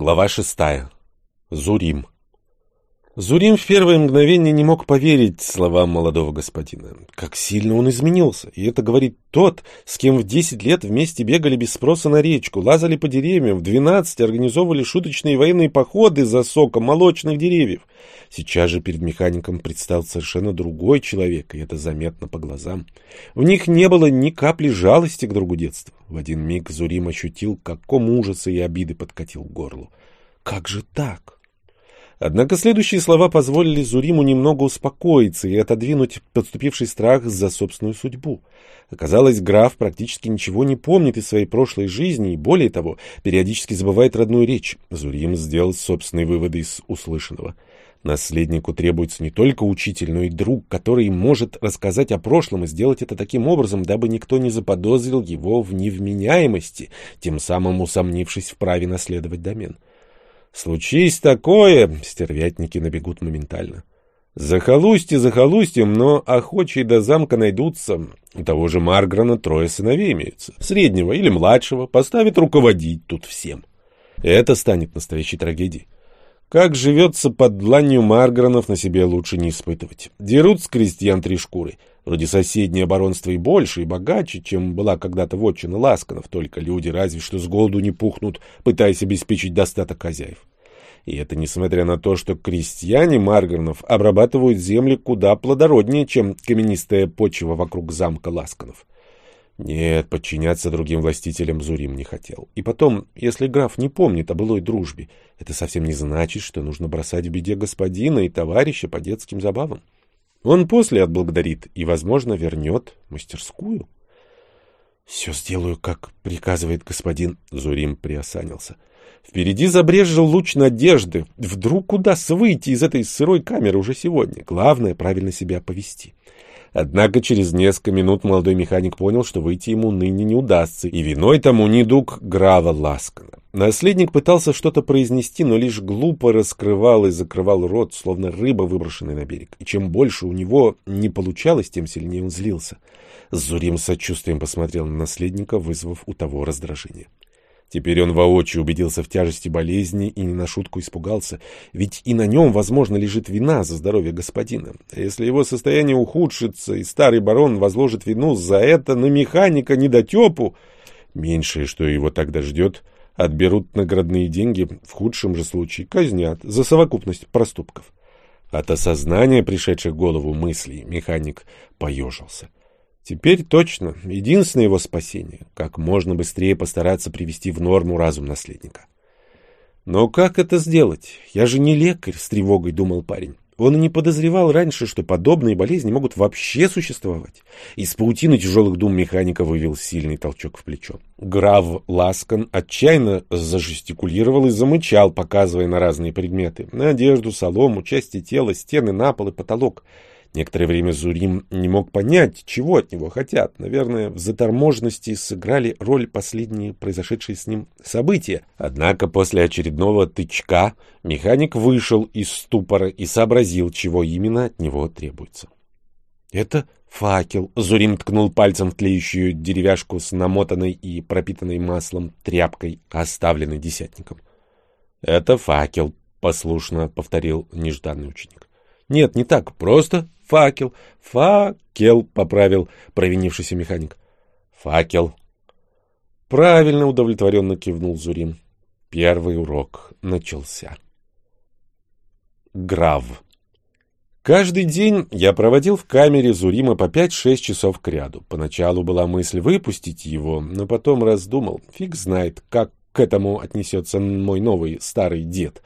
Глава шестая. Зурим. Зурим в первое мгновение не мог поверить словам молодого господина. Как сильно он изменился. И это говорит тот, с кем в десять лет вместе бегали без спроса на речку, лазали по деревьям, в двенадцать организовывали шуточные военные походы за соком молочных деревьев. Сейчас же перед механиком предстал совершенно другой человек, и это заметно по глазам. В них не было ни капли жалости к другу детства. В один миг Зурим ощутил, каком ужаса и обиды подкатил к горлу. Как же так? Однако следующие слова позволили Зуриму немного успокоиться и отодвинуть подступивший страх за собственную судьбу. Оказалось, граф практически ничего не помнит из своей прошлой жизни и, более того, периодически забывает родную речь. Зурим сделал собственные выводы из услышанного. Наследнику требуется не только учитель, но и друг, который может рассказать о прошлом и сделать это таким образом, дабы никто не заподозрил его в невменяемости, тем самым усомнившись в праве наследовать домен. Случись такое, стервятники набегут моментально. Захолустье захолустьем, но охочие до замка найдутся. У того же Марграна трое сыновей имеются. Среднего или младшего поставит руководить тут всем. Это станет настоящей трагедией. Как живется под дланью Маргранов, на себе лучше не испытывать. Дерут с крестьян три шкуры. Вроде соседнее баронство и больше, и богаче, чем была когда-то вотчина Ласканов, только люди разве что с голоду не пухнут, пытаясь обеспечить достаток хозяев. И это несмотря на то, что крестьяне Маргарнов обрабатывают земли куда плодороднее, чем каменистая почва вокруг замка Ласканов. Нет, подчиняться другим властителям Зурим не хотел. И потом, если граф не помнит о былой дружбе, это совсем не значит, что нужно бросать в беде господина и товарища по детским забавам. Он после отблагодарит и, возможно, вернет мастерскую. — Все сделаю, как приказывает господин. Зурим приосанился. Впереди забрежил луч надежды. Вдруг удастся выйти из этой сырой камеры уже сегодня. Главное — правильно себя повести. Однако через несколько минут молодой механик понял, что выйти ему ныне не удастся, и виной тому недуг Грава Ласкана. Наследник пытался что-то произнести, но лишь глупо раскрывал и закрывал рот, словно рыба, выброшенная на берег. И чем больше у него не получалось, тем сильнее он злился. Зурим сочувствием посмотрел на наследника, вызвав у того раздражение. Теперь он воочию убедился в тяжести болезни и не на шутку испугался, ведь и на нем, возможно, лежит вина за здоровье господина. Если его состояние ухудшится, и старый барон возложит вину за это на механика недотепу, меньшее, что его тогда ждет, отберут наградные деньги, в худшем же случае казнят за совокупность проступков. От осознания пришедших в голову мыслей механик поежился. Теперь точно единственное его спасение — как можно быстрее постараться привести в норму разум наследника. Но как это сделать? Я же не лекарь, — с тревогой думал парень. Он и не подозревал раньше, что подобные болезни могут вообще существовать. Из паутины тяжелых дум механика вывел сильный толчок в плечо. Граф Ласкан отчаянно зажестикулировал и замычал, показывая на разные предметы. На одежду, солому, части тела, стены, на пол и потолок. Некоторое время Зурим не мог понять, чего от него хотят. Наверное, в заторможенности сыграли роль последние произошедшие с ним события. Однако после очередного тычка механик вышел из ступора и сообразил, чего именно от него требуется. «Это факел», — Зурим ткнул пальцем в тлеющую деревяшку с намотанной и пропитанной маслом тряпкой, оставленной десятником. «Это факел», — послушно повторил нежданный ученик. «Нет, не так, просто Факел. Факел, поправил провинившийся механик. Факел. Правильно удовлетворенно кивнул Зурин. Первый урок начался. Грав. Каждый день я проводил в камере Зурима по 5-6 часов к ряду. Поначалу была мысль выпустить его, но потом раздумал. Фиг знает, как к этому отнесется мой новый старый дед.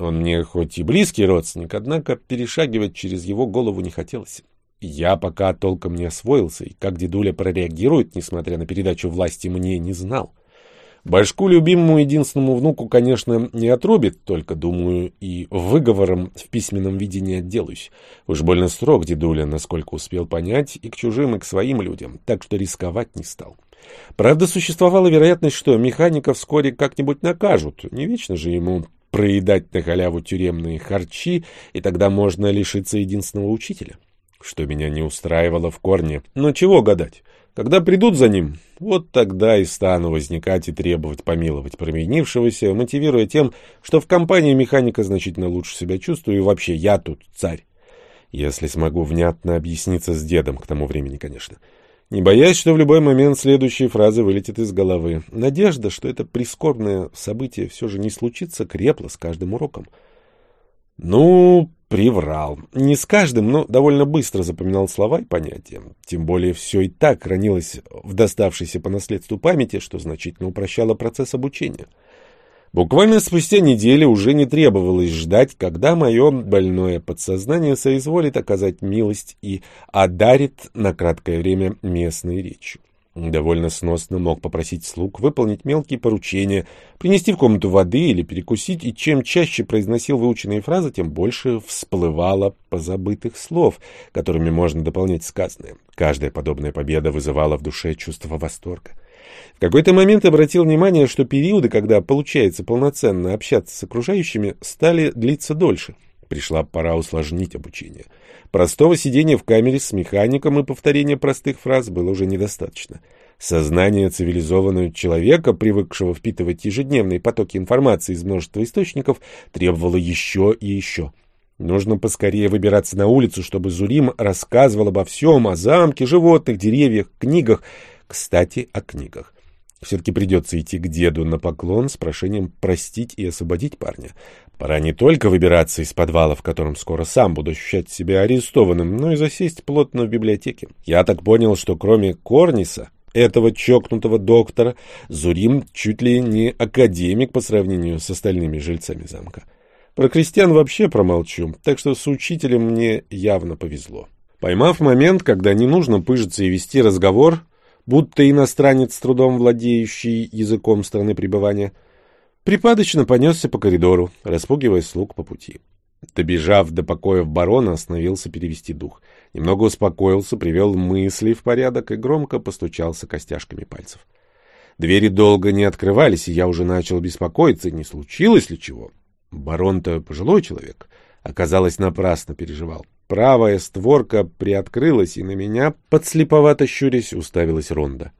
Он мне хоть и близкий родственник, однако перешагивать через его голову не хотелось. Я пока толком не освоился, и как дедуля прореагирует, несмотря на передачу власти, мне не знал. Башку любимому единственному внуку, конечно, не отрубит, только, думаю, и выговором в письменном виде не отделаюсь. Уж больно строг дедуля, насколько успел понять, и к чужим, и к своим людям, так что рисковать не стал. Правда, существовала вероятность, что механика вскоре как-нибудь накажут. Не вечно же ему проедать на халяву тюремные харчи, и тогда можно лишиться единственного учителя. Что меня не устраивало в корне. Но чего гадать? Когда придут за ним, вот тогда и стану возникать и требовать помиловать провинившегося, мотивируя тем, что в компании механика значительно лучше себя чувствую и вообще я тут царь. Если смогу внятно объясниться с дедом к тому времени, конечно. Не боясь, что в любой момент следующие фразы вылетят из головы. Надежда, что это прискорбное событие все же не случится, крепла с каждым уроком. Ну, приврал. Не с каждым, но довольно быстро запоминал слова и понятия. Тем более все и так хранилось в доставшейся по наследству памяти, что значительно упрощало процесс обучения. Буквально спустя неделю уже не требовалось ждать, когда мое больное подсознание соизволит оказать милость и одарит на краткое время местной речью. Довольно сносно мог попросить слуг выполнить мелкие поручения, принести в комнату воды или перекусить, и чем чаще произносил выученные фразы, тем больше всплывало позабытых слов, которыми можно дополнять сказанное. Каждая подобная победа вызывала в душе чувство восторга. В какой-то момент обратил внимание, что периоды, когда получается полноценно общаться с окружающими, стали длиться дольше. Пришла пора усложнить обучение. Простого сидения в камере с механиком и повторения простых фраз было уже недостаточно. Сознание цивилизованного человека, привыкшего впитывать ежедневные потоки информации из множества источников, требовало еще и еще. Нужно поскорее выбираться на улицу, чтобы Зурим рассказывал обо всем, о замке, животных, деревьях, книгах, кстати, о книгах. Все-таки придется идти к деду на поклон с прошением простить и освободить парня. Пора не только выбираться из подвала, в котором скоро сам буду ощущать себя арестованным, но и засесть плотно в библиотеке. Я так понял, что кроме Корниса, этого чокнутого доктора, Зурим чуть ли не академик по сравнению с остальными жильцами замка. Про крестьян вообще промолчу, так что с учителем мне явно повезло. Поймав момент, когда не нужно пыжиться и вести разговор, будто иностранец с трудом владеющий языком страны пребывания, припадочно понесся по коридору, распугивая слуг по пути. Добежав до покоев барона, остановился перевести дух. Немного успокоился, привел мысли в порядок и громко постучался костяшками пальцев. Двери долго не открывались, и я уже начал беспокоиться, не случилось ли чего. Барон-то пожилой человек, оказалось, напрасно переживал. Правая створка приоткрылась, и на меня, подслеповато щурясь, уставилась Ронда.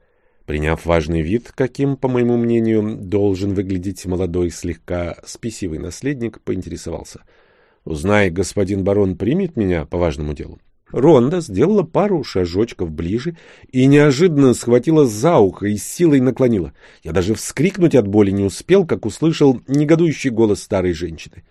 Приняв важный вид, каким, по моему мнению, должен выглядеть молодой, слегка спесивый наследник, поинтересовался. «Узнай, господин барон примет меня по важному делу?» Ронда сделала пару шажочков ближе и неожиданно схватила за ухо и с силой наклонила. Я даже вскрикнуть от боли не успел, как услышал негодующий голос старой женщины. —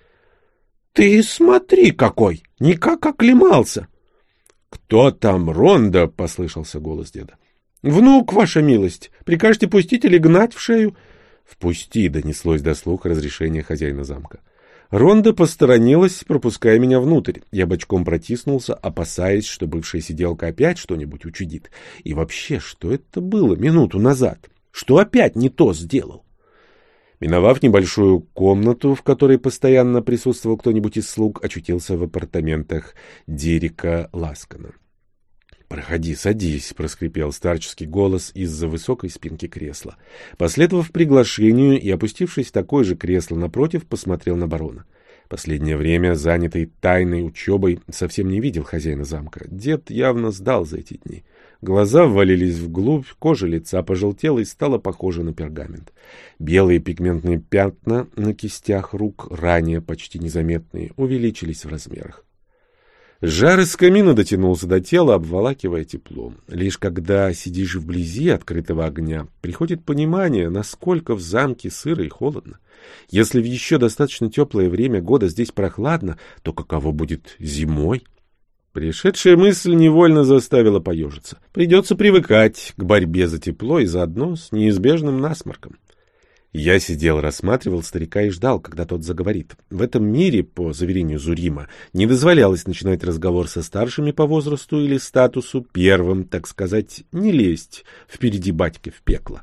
Ты смотри какой! Никак оклемался! — Кто там, Ронда? — послышался голос деда. — Внук, ваша милость, прикажете пустить или гнать в шею? — Впусти, — донеслось до слуха разрешение хозяина замка. Ронда посторонилась, пропуская меня внутрь. Я бочком протиснулся, опасаясь, что бывшая сиделка опять что-нибудь учудит. И вообще, что это было минуту назад? Что опять не то сделал? Миновав небольшую комнату, в которой постоянно присутствовал кто-нибудь из слуг, очутился в апартаментах Дирика Ласкана. «Проходи, садись», — проскрипел старческий голос из-за высокой спинки кресла. Последовав приглашению и опустившись в такое же кресло напротив, посмотрел на барона. Последнее время, занятый тайной учебой, совсем не видел хозяина замка. Дед явно сдал за эти дни. Глаза ввалились вглубь, кожа лица пожелтела и стала похожа на пергамент. Белые пигментные пятна на кистях рук, ранее почти незаметные, увеличились в размерах. Жар из камина дотянулся до тела, обволакивая теплом. Лишь когда сидишь вблизи открытого огня, приходит понимание, насколько в замке сыро и холодно. Если в еще достаточно теплое время года здесь прохладно, то каково будет зимой? Пришедшая мысль невольно заставила поежиться. Придется привыкать к борьбе за тепло и заодно с неизбежным насморком. Я сидел, рассматривал старика и ждал, когда тот заговорит. В этом мире, по заверению Зурима, не дозволялось начинать разговор со старшими по возрасту или статусу первым, так сказать, не лезть впереди батьки в пекло.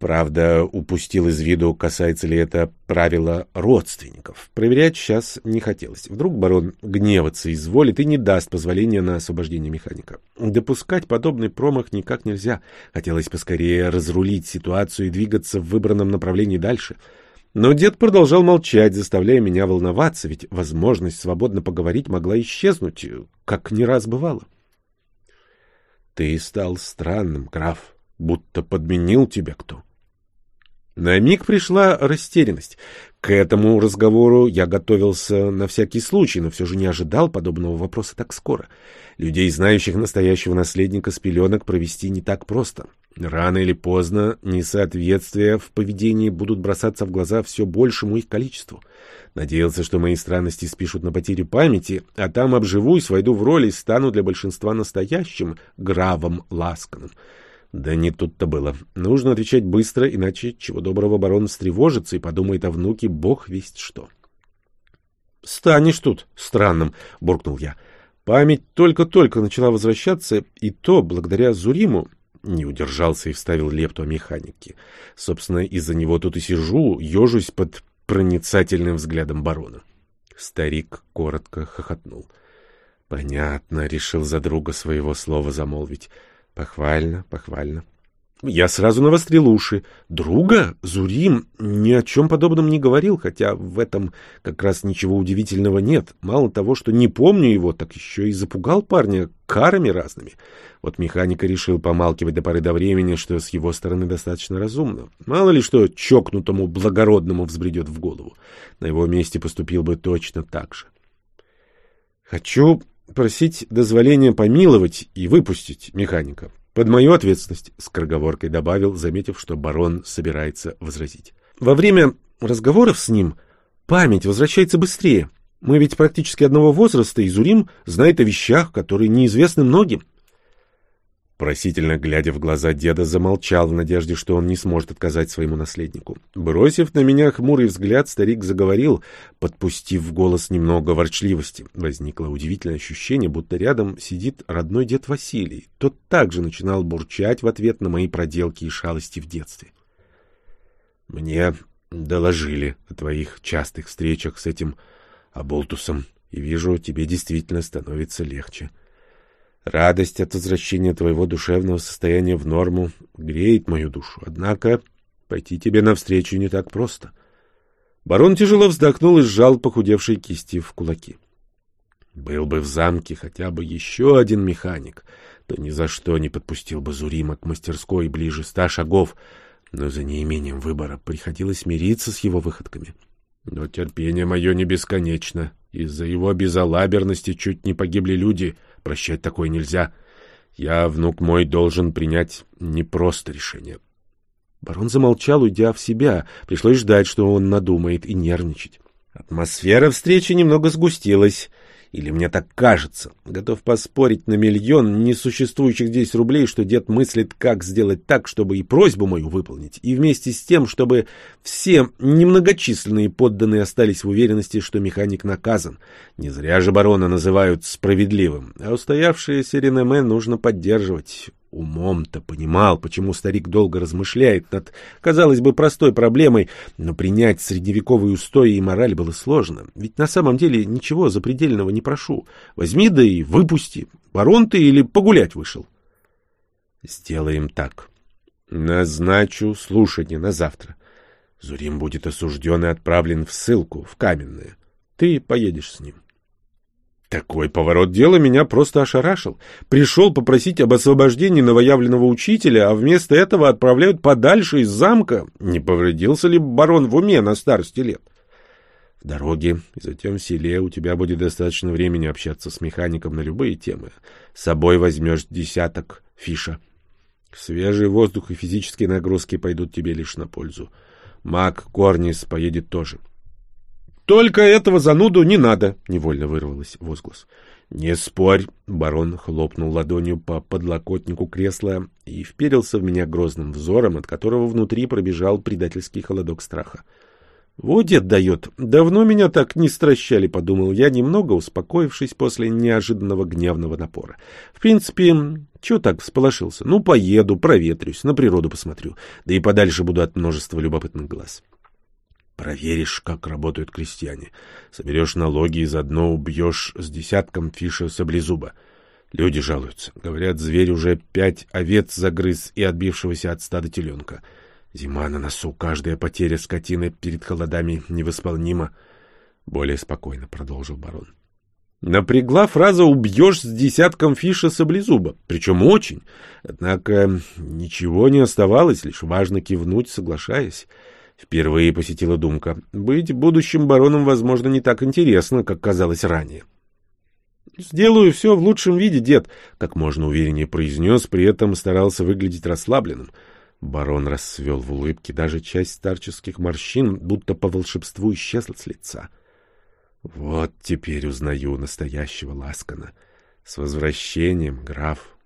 Правда, упустил из виду, касается ли это правила родственников. Проверять сейчас не хотелось. Вдруг барон гневаться изволит и не даст позволения на освобождение механика. Допускать подобный промах никак нельзя. Хотелось поскорее разрулить ситуацию и двигаться в выбранном направлении дальше. Но дед продолжал молчать, заставляя меня волноваться, ведь возможность свободно поговорить могла исчезнуть, как не раз бывало. Ты стал странным, граф, будто подменил тебя кто. На миг пришла растерянность. К этому разговору я готовился на всякий случай, но все же не ожидал подобного вопроса так скоро. Людей, знающих настоящего наследника с пеленок, провести не так просто. Рано или поздно несоответствия в поведении будут бросаться в глаза все большему их количеству. Надеялся, что мои странности спишут на потерю памяти, а там обживусь, войду в роль и стану для большинства настоящим гравом Ласканом. Да не тут-то было. Нужно отвечать быстро, иначе чего доброго барон встревожится и подумает о внуке бог весть что. — Станешь тут странным, — буркнул я. Память только-только начала возвращаться, и то благодаря Зуриму. Не удержался и вставил лепту о механике. Собственно, из-за него тут и сижу, ежусь под проницательным взглядом барона. Старик коротко хохотнул. — Понятно, — решил за друга своего слова замолвить. Похвально, похвально. Я сразу навострил уши. Друга? Зурим ни о чем подобном не говорил, хотя в этом как раз ничего удивительного нет. Мало того, что не помню его, так еще и запугал парня карами разными. Вот механика решил помалкивать до поры до времени, что с его стороны достаточно разумно. Мало ли что чокнутому благородному взбредет в голову. На его месте поступил бы точно так же. Хочу просить дозволения помиловать и выпустить механика. Под мою ответственность, — скороговоркой добавил, заметив, что барон собирается возразить. Во время разговоров с ним память возвращается быстрее. Мы ведь практически одного возраста, и Зурим знает о вещах, которые неизвестны многим. Просительно глядя в глаза деда, замолчал в надежде, что он не сможет отказать своему наследнику. Бросив на меня хмурый взгляд, старик заговорил, подпустив в голос немного ворчливости. Возникло удивительное ощущение, будто рядом сидит родной дед Василий. Тот также начинал бурчать в ответ на мои проделки и шалости в детстве. «Мне доложили о твоих частых встречах с этим оболтусом, и вижу, тебе действительно становится легче». Радость от возвращения твоего душевного состояния в норму греет мою душу. Однако пойти тебе навстречу не так просто. Барон тяжело вздохнул и сжал похудевшие кисти в кулаки. Был бы в замке хотя бы еще один механик, то ни за что не подпустил бы Зурима к мастерской ближе ста шагов, но за неимением выбора приходилось мириться с его выходками. Но терпение мое не бесконечно. Из-за его безалаберности чуть не погибли люди — Прощать такое нельзя. Я, внук мой, должен принять не просто решение. Барон замолчал, уйдя в себя. Пришлось ждать, что он надумает, и нервничать. Атмосфера встречи немного сгустилась. Или мне так кажется. Готов поспорить на миллион несуществующих здесь рублей, что дед мыслит, как сделать так, чтобы и просьбу мою выполнить, и вместе с тем, чтобы все немногочисленные подданные остались в уверенности, что механик наказан. Не зря же барона называют справедливым, а устоявшееся реноме нужно поддерживать. Умом-то понимал, почему старик долго размышляет над, казалось бы, простой проблемой, но принять средневековые устои и мораль было сложно. Ведь на самом деле ничего запредельного не прошу. Возьми да и выпусти. Барон ты или погулять вышел? Сделаем так. Назначу слушание на завтра. Зурим будет осужден и отправлен в ссылку, в Каменное. Ты поедешь с ним. Такой поворот дела меня просто ошарашил. Пришел попросить об освобождении новоявленного учителя, а вместо этого отправляют подальше из замка. Не повредился ли барон в уме на старости лет? В дороге и затем в селе у тебя будет достаточно времени общаться с механиком на любые темы. С собой возьмешь десяток фиша. Свежий воздух и физические нагрузки пойдут тебе лишь на пользу. Маг Корнис поедет тоже. — только этого зануду не надо, — невольно вырвалось возглас. — Не спорь, — барон хлопнул ладонью по подлокотнику кресла и вперился в меня грозным взором, от которого внутри пробежал предательский холодок страха. — Вот дед дает. Давно меня так не стращали, — подумал я, немного успокоившись после неожиданного гневного напора. В принципе, чего так всполошился? Ну, поеду, проветрюсь, на природу посмотрю, да и подальше буду от множества любопытных глаз. — Проверишь, как работают крестьяне. Соберешь налоги и заодно убьешь с десятком фиша саблезуба. Люди жалуются. Говорят, зверь уже пять овец загрыз и отбившегося от стада теленка. Зима на носу, каждая потеря скотины перед холодами невосполнима. Более спокойно продолжил барон. Напрягла фраза «убьешь с десятком фиша саблезуба», причем очень. Однако ничего не оставалось, лишь важно кивнуть, соглашаясь. Впервые посетила думка. Быть будущим бароном, возможно, не так интересно, как казалось ранее. «Сделаю все в лучшем виде, дед», — как можно увереннее произнес, при этом старался выглядеть расслабленным. Барон расцвел в улыбке, даже часть старческих морщин, будто по волшебству, исчезла с лица. Вот теперь узнаю настоящего Ласкана. С возвращением, граф.